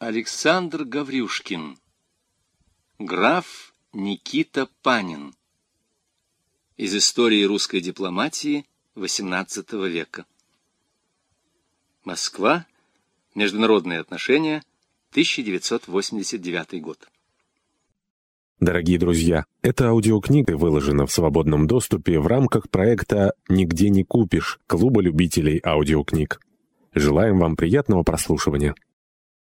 Александр Гаврюшкин. Граф Никита Панин. Из истории русской дипломатии XVIII века. Москва. Международные отношения. 1989 год. Дорогие друзья, эта аудиокнига выложена в свободном доступе в рамках проекта «Нигде не купишь» Клуба любителей аудиокниг. Желаем вам приятного прослушивания.